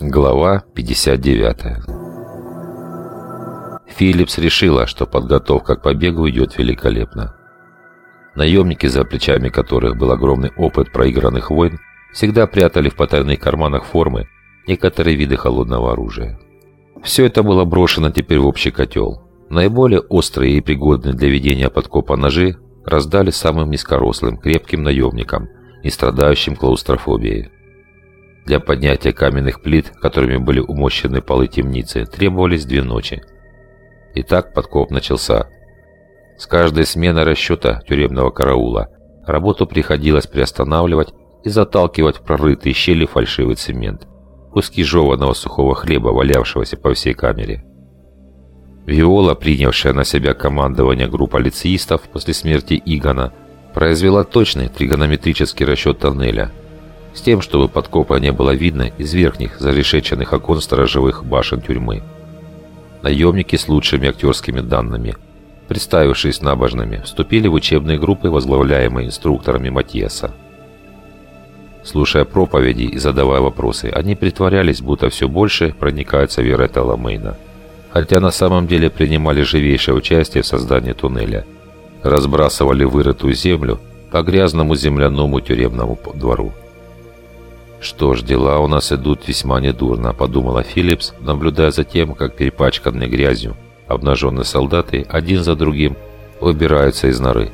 Глава 59 Филлипс решила, что подготовка к побегу идет великолепно. Наемники, за плечами которых был огромный опыт проигранных войн, всегда прятали в потайных карманах формы некоторые виды холодного оружия. Все это было брошено теперь в общий котел. Наиболее острые и пригодные для ведения подкопа ножи раздали самым низкорослым, крепким наемникам, не страдающим клаустрофобией. Для поднятия каменных плит, которыми были умощены полы темницы, требовались две ночи. Итак, подкоп начался. С каждой сменой расчета тюремного караула работу приходилось приостанавливать и заталкивать в прорытые щели фальшивый цемент, куски жеванного сухого хлеба, валявшегося по всей камере. Виола, принявшая на себя командование группа лицеистов после смерти Игона, произвела точный тригонометрический расчет тоннеля – с тем, чтобы подкопа не было видно из верхних зарешеченных окон сторожевых башен тюрьмы. Наемники с лучшими актерскими данными, представившись набожными, вступили в учебные группы, возглавляемые инструкторами Матьеса. Слушая проповеди и задавая вопросы, они притворялись, будто все больше проникаются верой Таламейна. Хотя на самом деле принимали живейшее участие в создании туннеля. Разбрасывали вырытую землю по грязному земляному тюремному двору. «Что ж, дела у нас идут весьма недурно», — подумала Филлипс, наблюдая за тем, как перепачканные грязью обнаженные солдаты один за другим выбираются из норы.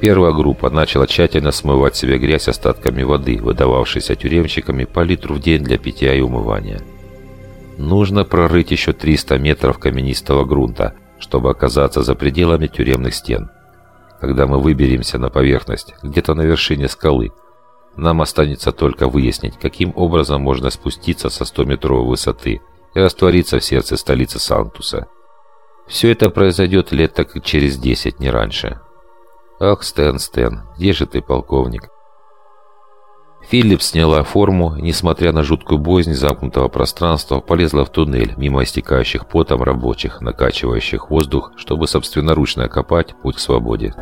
Первая группа начала тщательно смывать себе грязь остатками воды, выдававшейся тюремщиками по литру в день для питья и умывания. Нужно прорыть еще 300 метров каменистого грунта, чтобы оказаться за пределами тюремных стен. Когда мы выберемся на поверхность, где-то на вершине скалы – нам останется только выяснить, каким образом можно спуститься со 100-метровой высоты и раствориться в сердце столицы Сантуса. Все это произойдет лет так через 10, не раньше. Ах, Стэн, Стэн, где же ты, полковник? Филипп сняла форму несмотря на жуткую боязнь замкнутого пространства, полезла в туннель мимо истекающих потом рабочих, накачивающих воздух, чтобы собственноручно копать путь к свободе.